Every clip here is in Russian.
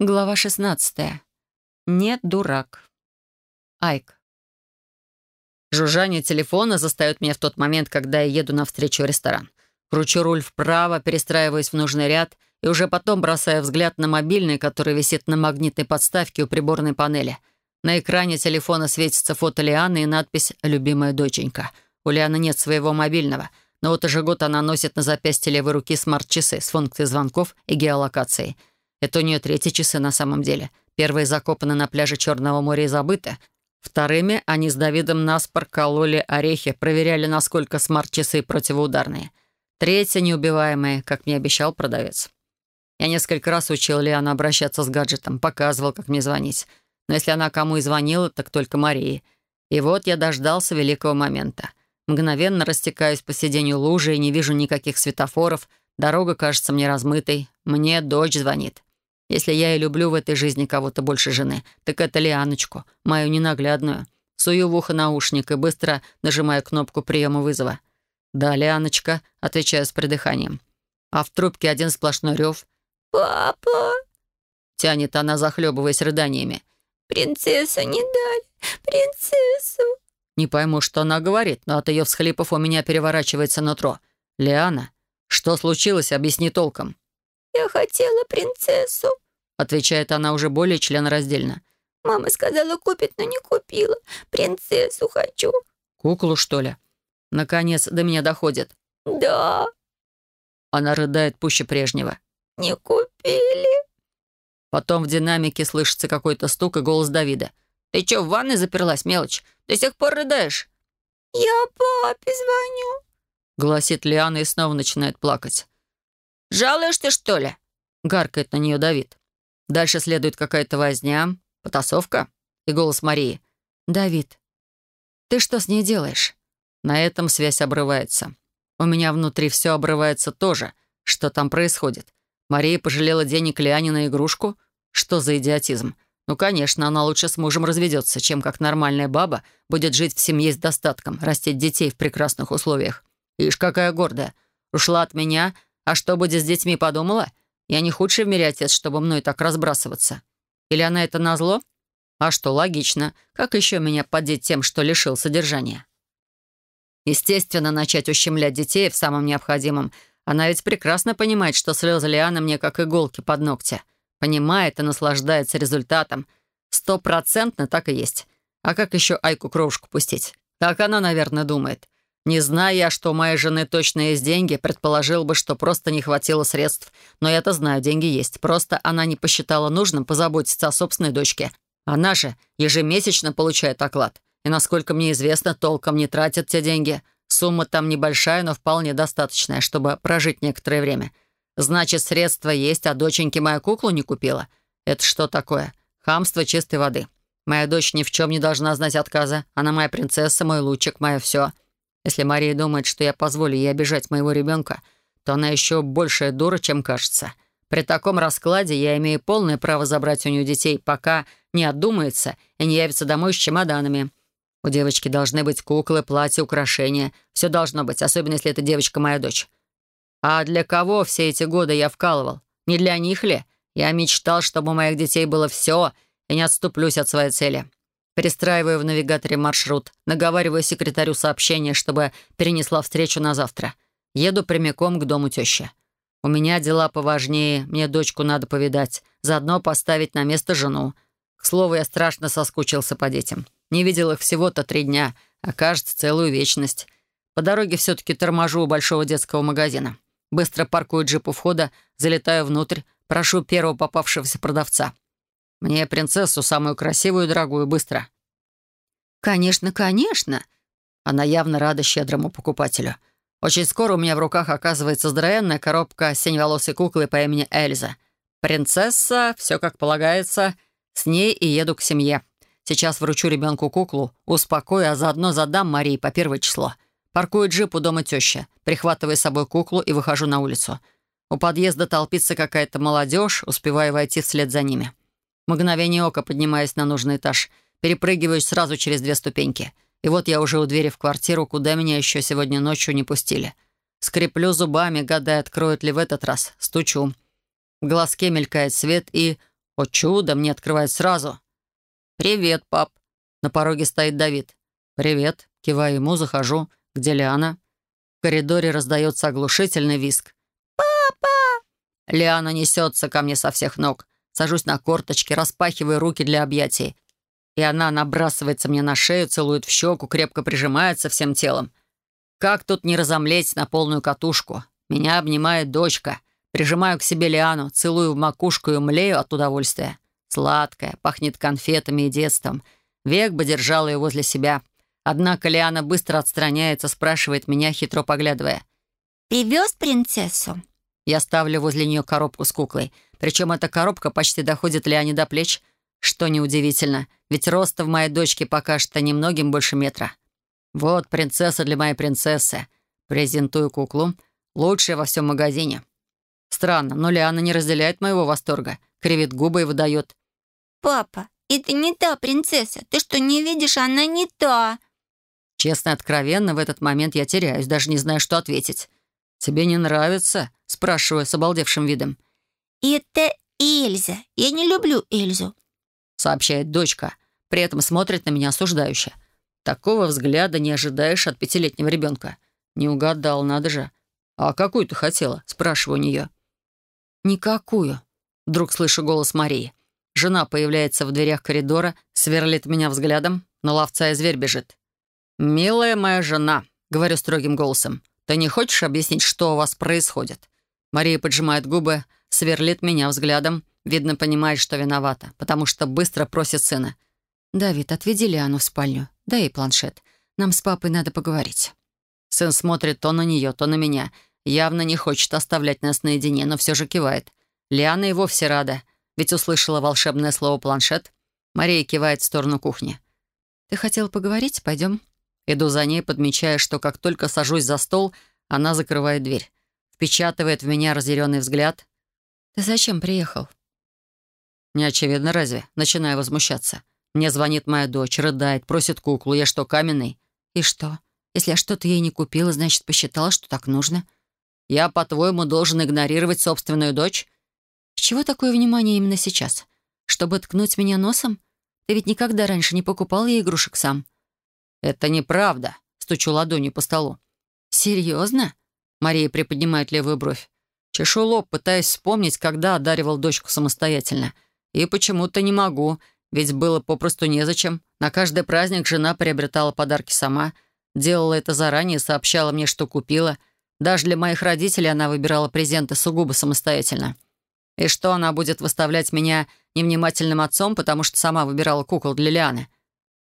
Глава 16. Нет, дурак. Айк. Жужжание телефона застает меня в тот момент, когда я еду навстречу в ресторан. Кручу руль вправо, перестраиваясь в нужный ряд, и уже потом бросаю взгляд на мобильный, который висит на магнитной подставке у приборной панели. На экране телефона светится фото Лианы и надпись «Любимая доченька». У Лианы нет своего мобильного, но вот уже год она носит на запястье левой руки смарт-часы с функцией звонков и геолокацией — это у нее третьи часы на самом деле. Первые закопаны на пляже Черного моря и забыты. Вторыми они с Давидом наспор кололи орехи, проверяли, насколько смарт-часы противоударные. Третья неубиваемая, как мне обещал продавец. Я несколько раз учил Лиану обращаться с гаджетом, показывал, как мне звонить. Но если она кому и звонила, так только Марии. И вот я дождался великого момента. Мгновенно растекаюсь по сиденью лужи и не вижу никаких светофоров. Дорога кажется мне размытой. Мне дочь звонит. Если я и люблю в этой жизни кого-то больше жены, так это Лианочку, мою ненаглядную. Сую в ухо наушник и быстро нажимаю кнопку приема вызова. «Да, Лианочка», — отвечаю с придыханием. А в трубке один сплошной рев. «Папа!» — тянет она, захлебываясь рыданиями. «Принцессу не дали! Принцессу!» Не пойму, что она говорит, но от ее всхлипов у меня переворачивается нутро. «Лиана, что случилось? Объясни толком». «Я хотела принцессу», — отвечает она уже более членораздельно. «Мама сказала, купит, но не купила. Принцессу хочу». «Куклу, что ли?» Наконец до меня доходит. «Да». Она рыдает пуще прежнего. «Не купили». Потом в динамике слышится какой-то стук и голос Давида. «Ты чё, в ванной заперлась, мелочь? До сих пор рыдаешь?» «Я папе звоню», — гласит Лиана и снова начинает плакать. «Жалуешься, что ли?» — гаркает на нее Давид. Дальше следует какая-то возня, потасовка и голос Марии. «Давид, ты что с ней делаешь?» На этом связь обрывается. У меня внутри все обрывается тоже. Что там происходит? Мария пожалела денег Лиане на игрушку? Что за идиотизм? Ну, конечно, она лучше с мужем разведется, чем как нормальная баба будет жить в семье с достатком, растить детей в прекрасных условиях. Ишь, какая гордая. Ушла от меня, а что будет с детьми, подумала? Я не худший в мире отец, чтобы мной так разбрасываться. Или она это назло? А что, логично. Как еще меня поддеть тем, что лишил содержания? Естественно, начать ущемлять детей в самом необходимом. Она ведь прекрасно понимает, что слезы Лианы мне как иголки под ногти. Понимает и наслаждается результатом. Стопроцентно так и есть. А как еще Айку кровушку пустить? Так она, наверное, думает. Не зная, что у моей жены точно есть деньги, предположил бы, что просто не хватило средств. Но я-то знаю, деньги есть. Просто она не посчитала нужным позаботиться о собственной дочке. Она же ежемесячно получает оклад. И, насколько мне известно, толком не тратит те деньги. Сумма там небольшая, но вполне достаточная, чтобы прожить некоторое время. Значит, средства есть, а доченьке мою куклу не купила. Это что такое? Хамство чистой воды. Моя дочь ни в чем не должна знать отказа. Она моя принцесса, мой лучик, мое все. Если Мария думает, что я позволю ей обижать моего ребенка, то она еще большая дура, чем кажется. При таком раскладе я имею полное право забрать у нее детей, пока не отдумается и не явится домой с чемоданами. У девочки должны быть куклы, платья, украшения. Все должно быть, особенно если эта девочка моя дочь. А для кого все эти годы я вкалывал? Не для них ли? Я мечтал, чтобы у моих детей было все, и не отступлюсь от своей цели. Перестраиваю в навигаторе маршрут, наговариваю секретарю сообщение, чтобы перенесла встречу на завтра. Еду прямиком к дому тещи. У меня дела поважнее, мне дочку надо повидать, заодно поставить на место жену. К слову, я страшно соскучился по детям. Не видел их всего-то три дня, а кажется, целую вечность. По дороге все-таки торможу у большого детского магазина. Быстро паркую джип у входа, залетаю внутрь, прошу первого попавшегося продавца — мне принцессу, самую красивую и дорогую, быстро». «Конечно, конечно!» Она явно рада щедрому покупателю. Очень скоро у меня в руках оказывается здоровенная коробка синеволосой куклы по имени Эльза. Принцесса, все как полагается, с ней и еду к семье. Сейчас вручу ребенку куклу, успокою, а заодно задам Марии по первое число. Паркую джип у дома тещи, прихватываю с собой куклу и выхожу на улицу. У подъезда толпится какая-то молодежь, успеваю войти вслед за ними мгновение ока поднимаясь на нужный этаж, перепрыгиваю сразу через две ступеньки. И вот я уже у двери в квартиру, куда меня еще сегодня ночью не пустили. Скреплю зубами, гадая, откроют ли в этот раз. Стучу. В глазке мелькает свет и... О чудо, мне открывает сразу. «Привет, пап». На пороге стоит Давид. «Привет». Киваю ему, захожу. «Где Лиана?» В коридоре раздается оглушительный виск. «Папа!» Лиана несется ко мне со всех ног. Сажусь на корточки, распахиваю руки для объятий. И она набрасывается мне на шею, целует в щеку, крепко прижимается всем телом. Как тут не разомлеть на полную катушку? Меня обнимает дочка. Прижимаю к себе Лиану, целую в макушку и млею от удовольствия. Сладкая, пахнет конфетами и детством. Век бы держала ее возле себя. Однако Лиана быстро отстраняется, спрашивает меня, хитро поглядывая. «Привез принцессу?» Я ставлю возле нее коробку с куклой. Причем эта коробка почти доходит Лиане до плеч, что неудивительно, ведь роста в моей дочке пока что немногим больше метра. Вот принцесса для моей принцессы. Презентую куклу. Лучшая во всем магазине. Странно, но Лиана не разделяет моего восторга. Кривит губы и выдает. «Папа, это не та принцесса. Ты что, не видишь, она не та?» Честно откровенно, в этот момент я теряюсь, даже не знаю, что ответить. «Тебе не нравится?» — спрашиваю с обалдевшим видом. «Это Эльза. Я не люблю Эльзу», — сообщает дочка. При этом смотрит на меня осуждающе. Такого взгляда не ожидаешь от пятилетнего ребенка. Не угадал, надо же. «А какую ты хотела?» — спрашиваю у нее. «Никакую», — вдруг слышу голос Марии. Жена появляется в дверях коридора, сверлит меня взглядом, но ловца и зверь бежит. «Милая моя жена», — говорю строгим голосом, «ты не хочешь объяснить, что у вас происходит?» Мария поджимает губы, сверлит меня взглядом, видно, понимает, что виновата, потому что быстро просит сына. «Давид, отведи Лиану в спальню, дай ей планшет. Нам с папой надо поговорить». Сын смотрит то на нее, то на меня. Явно не хочет оставлять нас наедине, но все же кивает. Лиана и вовсе рада, ведь услышала волшебное слово «планшет». Мария кивает в сторону кухни. «Ты хотел поговорить? Пойдем». Иду за ней, подмечая, что как только сажусь за стол, она закрывает дверь. Впечатывает в меня разъяренный взгляд. «Ты зачем приехал?» «Не очевидно разве?» Начинаю возмущаться. Мне звонит моя дочь, рыдает, просит куклу. Я что, каменный? «И что? Если я что-то ей не купила, значит, посчитала, что так нужно?» «Я, по-твоему, должен игнорировать собственную дочь?» «С чего такое внимание именно сейчас? Чтобы ткнуть меня носом? Ты ведь никогда раньше не покупал ей игрушек сам». «Это неправда», — стучу ладонью по столу. «Серьезно?» — Мария приподнимает левую бровь. Чешу лоб, пытаясь вспомнить, когда одаривал дочку самостоятельно. И почему-то не могу, ведь было попросту незачем. На каждый праздник жена приобретала подарки сама, делала это заранее, сообщала мне, что купила. Даже для моих родителей она выбирала презенты сугубо самостоятельно. И что она будет выставлять меня невнимательным отцом, потому что сама выбирала кукол для Лианы?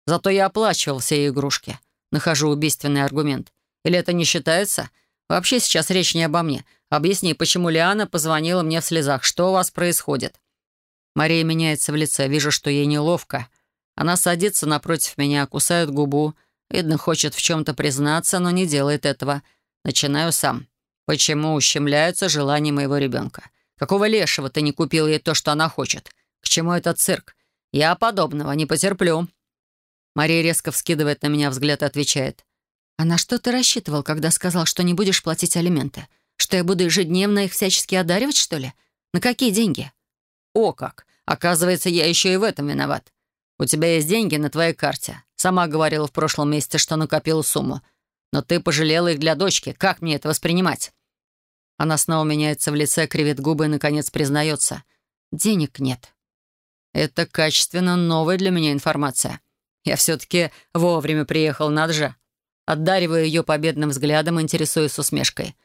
Зато я оплачивал все игрушки. Нахожу убийственный аргумент. Или это не считается? Вообще сейчас речь не обо мне. Объясни, почему Лиана позвонила мне в слезах. Что у вас происходит? Мария меняется в лице. Вижу, что ей неловко. Она садится напротив меня, кусает губу. Видно, хочет в чем-то признаться, но не делает этого. Начинаю сам. Почему ущемляются желания моего ребенка? Какого лешего ты не купил ей то, что она хочет? К чему этот цирк? Я подобного не потерплю. Мария резко вскидывает на меня взгляд и отвечает. «А на что ты рассчитывал, когда сказал, что не будешь платить алименты? Что я буду ежедневно их всячески одаривать, что ли? На какие деньги?» «О как! Оказывается, я еще и в этом виноват. У тебя есть деньги на твоей карте. Сама говорила в прошлом месяце, что накопила сумму. Но ты пожалела их для дочки. Как мне это воспринимать?» Она снова меняется в лице, кривит губы и, наконец, признается. «Денег нет». Это качественно новая для меня информация. Я все-таки вовремя приехал, надо же. Отдариваю ее победным взглядом, интересуюсь усмешкой.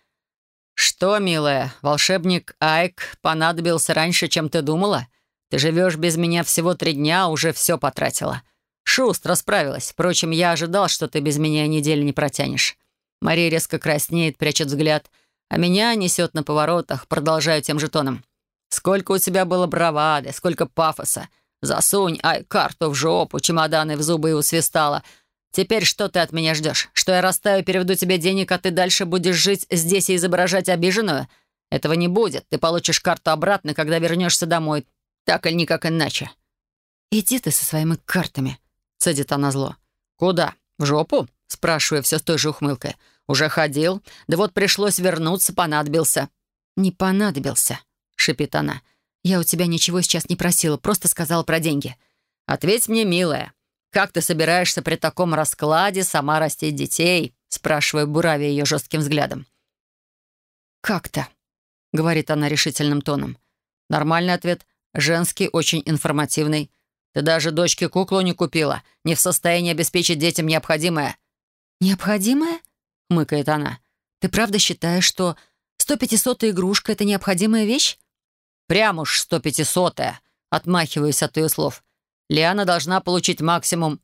«Что, милая, волшебник Айк понадобился раньше, чем ты думала? Ты живешь без меня всего три дня, а уже все потратила. Шустро справилась. Впрочем, я ожидал, что ты без меня недели не протянешь». Мария резко краснеет, прячет взгляд, а меня несет на поворотах, продолжаю тем же тоном. «Сколько у тебя было бравады, сколько пафоса. Засунь, ай, карту в жопу, чемоданы в зубы и усвистала. Теперь что ты от меня ждешь? Что я растаю, переведу тебе денег, а ты дальше будешь жить здесь и изображать обиженную? Этого не будет. Ты получишь карту обратно, когда вернешься домой. Так или никак иначе. «Иди ты со своими картами», — цедит она зло. «Куда? В жопу?» — спрашиваю все с той же ухмылкой. «Уже ходил? Да вот пришлось вернуться, понадобился». «Не понадобился», — шипит она. Я у тебя ничего сейчас не просила, просто сказала про деньги. «Ответь мне, милая, как ты собираешься при таком раскладе сама растить детей?» спрашиваю, буравя ее жестким взглядом. «Как-то», — говорит она решительным тоном. Нормальный ответ, женский, очень информативный. Ты даже дочке куклу не купила, не в состоянии обеспечить детям необходимое. «Необходимое?» — мыкает она. «Ты правда считаешь, что сто пятисотая игрушка — это необходимая вещь?» «Прям уж сто пятисотая», — отмахиваюсь от ее слов. «Лиана должна получить максимум».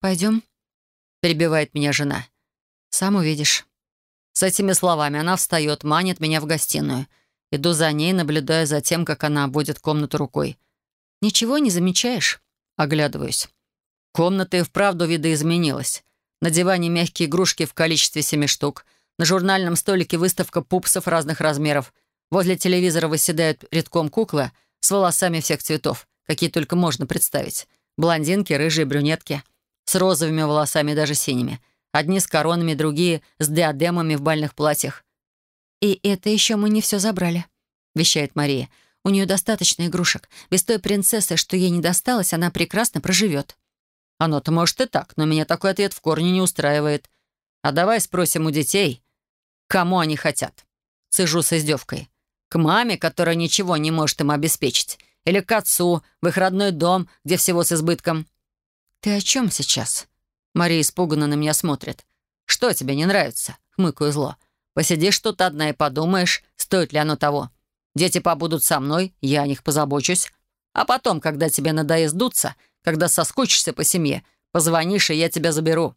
«Пойдем?» — перебивает меня жена. «Сам увидишь». С этими словами она встает, манит меня в гостиную. Иду за ней, наблюдая за тем, как она обводит комнату рукой. «Ничего не замечаешь?» Оглядываюсь. Комната и вправду видоизменилась. На диване мягкие игрушки в количестве семи штук. На журнальном столике выставка пупсов разных размеров. Возле телевизора выседают редком куклы с волосами всех цветов, какие только можно представить. Блондинки, рыжие, брюнетки. С розовыми волосами, даже синими. Одни с коронами, другие с диадемами в бальных платьях. «И это еще мы не все забрали», — вещает Мария. «У нее достаточно игрушек. Без той принцессы, что ей не досталось, она прекрасно проживет». «Оно-то может и так, но меня такой ответ в корне не устраивает. А давай спросим у детей, кому они хотят». Сижу с издевкой. К маме, которая ничего не может им обеспечить. Или к отцу, в их родной дом, где всего с избытком. «Ты о чем сейчас?» Мария испуганно на меня смотрит. «Что тебе не нравится?» — хмыкаю зло. «Посидишь тут одна и подумаешь, стоит ли оно того. Дети побудут со мной, я о них позабочусь. А потом, когда тебе надоест дуться, когда соскучишься по семье, позвонишь, и я тебя заберу».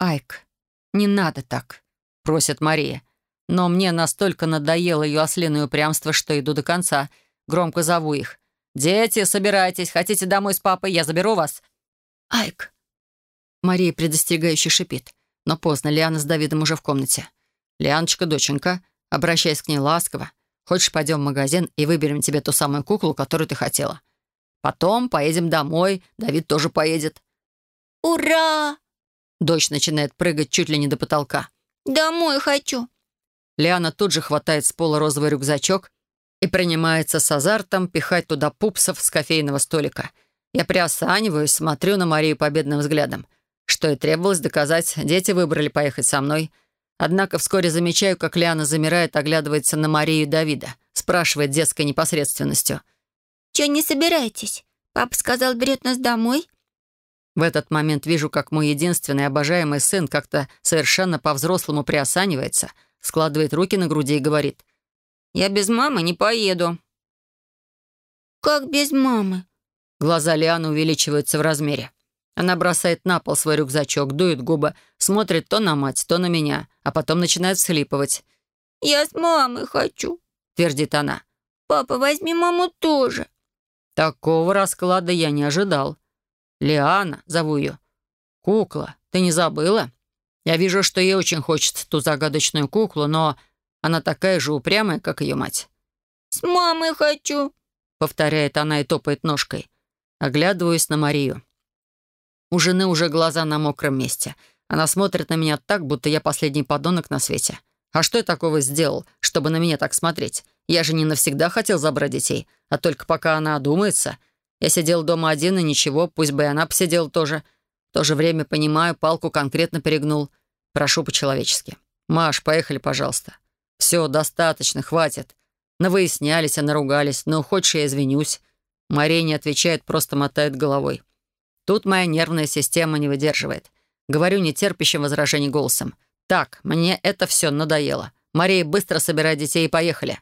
«Айк, не надо так», — просит Мария. Но мне настолько надоело ее ослиное упрямство, что иду до конца. Громко зову их. «Дети, собирайтесь. Хотите домой с папой? Я заберу вас». «Айк». Мария предостерегающе шипит. Но поздно, Лиана с Давидом уже в комнате. «Лианочка, доченька, обращаясь к ней ласково. Хочешь, пойдем в магазин и выберем тебе ту самую куклу, которую ты хотела? Потом поедем домой, Давид тоже поедет». «Ура!» Дочь начинает прыгать чуть ли не до потолка. «Домой хочу!» Лиана тут же хватает с пола розовый рюкзачок и принимается с азартом пихать туда пупсов с кофейного столика. Я приосаниваюсь, смотрю на Марию победным взглядом. Что и требовалось доказать, дети выбрали поехать со мной. Однако вскоре замечаю, как Лиана замирает, оглядывается на Марию и Давида, спрашивает детской непосредственностью. «Чё не собираетесь? Папа сказал, берет нас домой?» В этот момент вижу, как мой единственный обожаемый сын как-то совершенно по-взрослому приосанивается — складывает руки на груди и говорит. «Я без мамы не поеду». «Как без мамы?» Глаза Лианы увеличиваются в размере. Она бросает на пол свой рюкзачок, дует губы, смотрит то на мать, то на меня, а потом начинает всхлипывать. «Я с мамой хочу», — твердит она. «Папа, возьми маму тоже». Такого расклада я не ожидал. «Лиана», — зову ее. «Кукла, ты не забыла?» Я вижу, что ей очень хочется ту загадочную куклу, но она такая же упрямая, как ее мать. «С мамой хочу», — повторяет она и топает ножкой. Оглядываюсь на Марию. У жены уже глаза на мокром месте. Она смотрит на меня так, будто я последний подонок на свете. А что я такого сделал, чтобы на меня так смотреть? Я же не навсегда хотел забрать детей, а только пока она одумается. Я сидел дома один, и ничего, пусть бы и она посидела тоже. В то же время, понимаю, палку конкретно перегнул. Прошу по-человечески. «Маш, поехали, пожалуйста». «Все, достаточно, хватит». Навыяснялись, а наругались. «Ну, хочешь, я извинюсь». Мария не отвечает, просто мотает головой. Тут моя нервная система не выдерживает. Говорю нетерпящим возражений голосом. «Так, мне это все надоело. Мария, быстро собирай детей и поехали».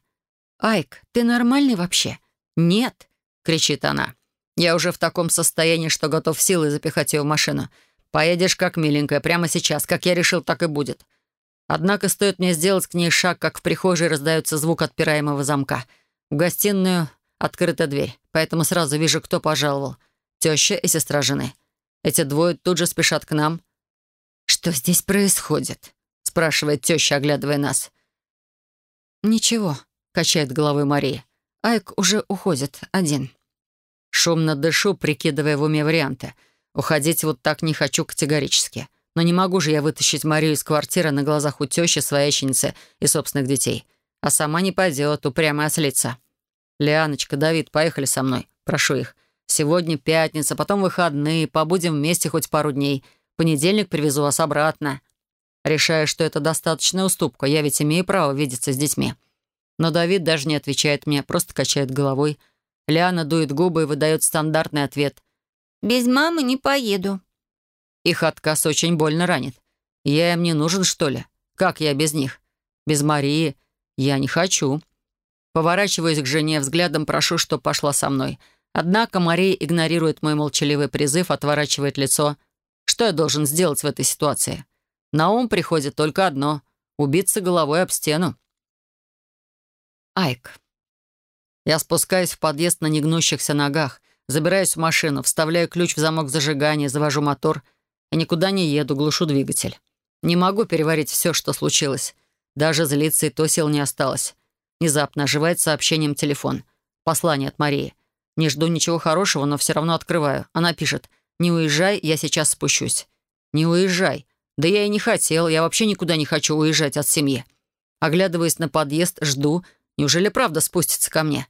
«Айк, ты нормальный вообще?» «Нет», — кричит она. Я уже в таком состоянии, что готов силой запихать ее в машину. Поедешь как миленькая, прямо сейчас. Как я решил, так и будет. Однако стоит мне сделать к ней шаг, как в прихожей раздается звук отпираемого замка. В гостиную открыта дверь, поэтому сразу вижу, кто пожаловал. Теща и сестра жены. Эти двое тут же спешат к нам. «Что здесь происходит?» — спрашивает теща, оглядывая нас. «Ничего», — качает головой Мария. «Айк уже уходит, один». Шумно дышу, прикидывая в уме варианты. Уходить вот так не хочу категорически. Но не могу же я вытащить Марию из квартиры на глазах у тещи, свояченицы и собственных детей. А сама не пойдет, упрямая ослица. «Лианочка, Давид, поехали со мной. Прошу их. Сегодня пятница, потом выходные, побудем вместе хоть пару дней. В понедельник привезу вас обратно». Решаю, что это достаточная уступка, я ведь имею право видеться с детьми. Но Давид даже не отвечает мне, просто качает головой. Лиана дует губы и выдает стандартный ответ. «Без мамы не поеду». Их отказ очень больно ранит. Я им не нужен, что ли? Как я без них? Без Марии я не хочу. Поворачиваюсь к жене, взглядом прошу, что пошла со мной. Однако Мария игнорирует мой молчаливый призыв, отворачивает лицо. Что я должен сделать в этой ситуации? На ум приходит только одно — убиться головой об стену. Айк. Я спускаюсь в подъезд на негнущихся ногах, забираюсь в машину, вставляю ключ в замок зажигания, завожу мотор и никуда не еду, глушу двигатель. Не могу переварить все, что случилось. Даже злиться и то сил не осталось. Внезапно оживает сообщением телефон. Послание от Марии. Не жду ничего хорошего, но все равно открываю. Она пишет «Не уезжай, я сейчас спущусь». «Не уезжай». Да я и не хотел, я вообще никуда не хочу уезжать от семьи. Оглядываясь на подъезд, жду. Неужели правда спустится ко мне?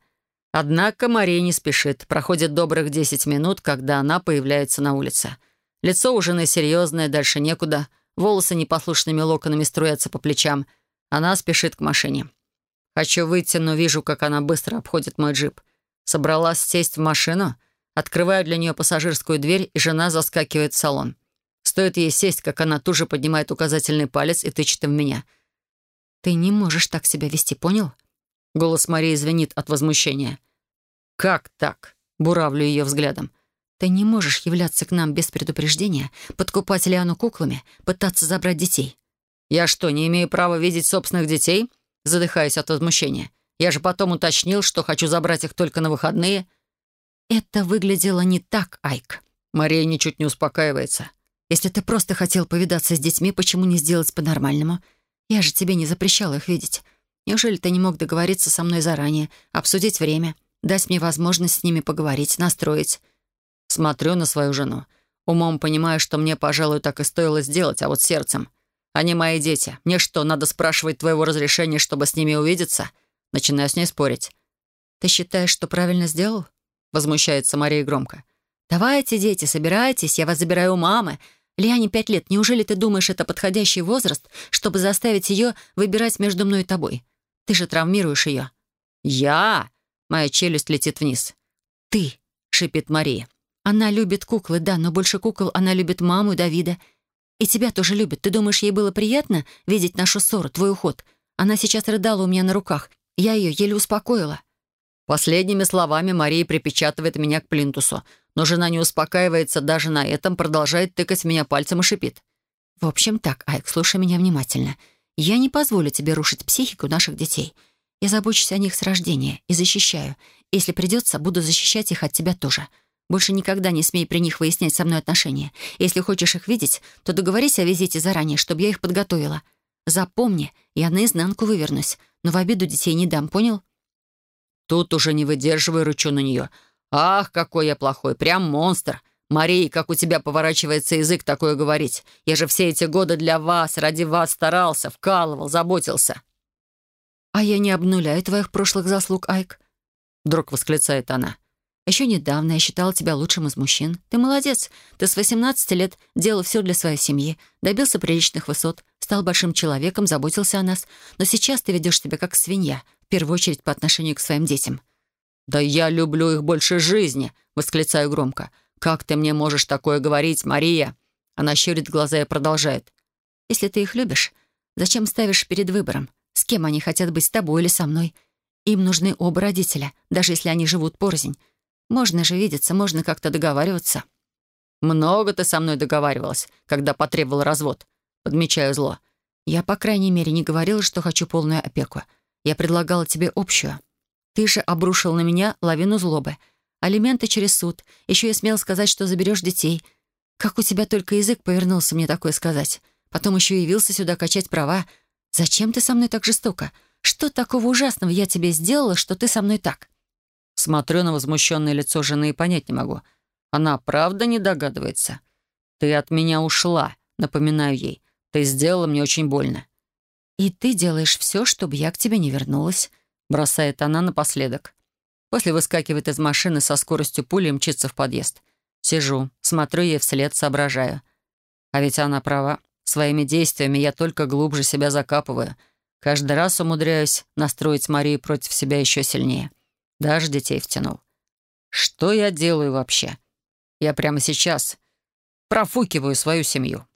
Однако Мария не спешит. Проходит добрых десять минут, когда она появляется на улице. Лицо у жены серьезное, дальше некуда. Волосы непослушными локонами струятся по плечам. Она спешит к машине. Хочу выйти, но вижу, как она быстро обходит мой джип. Собралась сесть в машину. Открываю для нее пассажирскую дверь, и жена заскакивает в салон. Стоит ей сесть, как она тут же поднимает указательный палец и тычет в меня. «Ты не можешь так себя вести, понял?» Голос Марии звенит от возмущения. «Как так?» — буравлю ее взглядом. «Ты не можешь являться к нам без предупреждения, подкупать Лиану куклами, пытаться забрать детей». «Я что, не имею права видеть собственных детей?» Задыхаюсь от возмущения. «Я же потом уточнил, что хочу забрать их только на выходные». «Это выглядело не так, Айк». Мария ничуть не успокаивается. Если ты просто хотел повидаться с детьми, почему не сделать по-нормальному? Я же тебе не запрещала их видеть. Неужели ты не мог договориться со мной заранее, обсудить время, дать мне возможность с ними поговорить, настроить?» Смотрю на свою жену. Умом понимаю, что мне, пожалуй, так и стоило сделать, а вот сердцем. Они мои дети. Мне что, надо спрашивать твоего разрешения, чтобы с ними увидеться? Начинаю с ней спорить. «Ты считаешь, что правильно сделал?» Возмущается Мария громко. «Давайте, дети, собирайтесь, я вас забираю у мамы. Лиане пять лет. Неужели ты думаешь, это подходящий возраст, чтобы заставить ее выбирать между мной и тобой? Ты же травмируешь ее». «Я?» Моя челюсть летит вниз. «Ты», — шипит Мария. «Она любит куклы, да, но больше кукол она любит маму и Давида. И тебя тоже любит. Ты думаешь, ей было приятно видеть нашу ссору, твой уход? Она сейчас рыдала у меня на руках. Я ее еле успокоила». Последними словами Мария припечатывает меня к плинтусу, но жена не успокаивается даже на этом, продолжает тыкать меня пальцем и шипит. «В общем так, Айк, слушай меня внимательно. Я не позволю тебе рушить психику наших детей. Я забочусь о них с рождения и защищаю. Если придется, буду защищать их от тебя тоже. Больше никогда не смей при них выяснять со мной отношения. Если хочешь их видеть, то договорись о визите заранее, чтобы я их подготовила. Запомни, я наизнанку вывернусь, но в обиду детей не дам, понял?» Тут уже не выдерживаю, рычу на нее. «Ах, какой я плохой! Прям монстр! Мария, как у тебя поворачивается язык такое говорить? Я же все эти годы для вас, ради вас старался, вкалывал, заботился». «А я не обнуляю твоих прошлых заслуг, Айк», — вдруг восклицает она. «Еще недавно я считала тебя лучшим из мужчин. Ты молодец. Ты с 18 лет делал все для своей семьи, добился приличных высот, стал большим человеком, заботился о нас. Но сейчас ты ведешь себя как свинья, первую очередь по отношению к своим детям». «Да я люблю их больше жизни!» — восклицаю громко. «Как ты мне можешь такое говорить, Мария?» Она щурит глаза и продолжает. «Если ты их любишь, зачем ставишь перед выбором? С кем они хотят быть, с тобой или со мной? Им нужны оба родителя, даже если они живут порознь. Можно же видеться, можно как-то договариваться». «Много ты со мной договаривалась, когда потребовал развод», — подмечаю зло. «Я, по крайней мере, не говорила, что хочу полную опеку. Я предлагала тебе общую. Ты же обрушил на меня лавину злобы. Алименты через суд. Еще я смел сказать, что заберешь детей. Как у тебя только язык повернулся мне такое сказать. Потом еще явился сюда качать права. Зачем ты со мной так жестоко? Что такого ужасного я тебе сделала, что ты со мной так?» Смотрю на возмущенное лицо жены и понять не могу. Она правда не догадывается? «Ты от меня ушла», — напоминаю ей. «Ты сделала мне очень больно». «И ты делаешь все, чтобы я к тебе не вернулась», — бросает она напоследок. После выскакивает из машины со скоростью пули и мчится в подъезд. Сижу, смотрю ей вслед, соображаю. А ведь она права. Своими действиями я только глубже себя закапываю. Каждый раз умудряюсь настроить Марию против себя еще сильнее. Даже детей втянул. Что я делаю вообще? Я прямо сейчас профукиваю свою семью.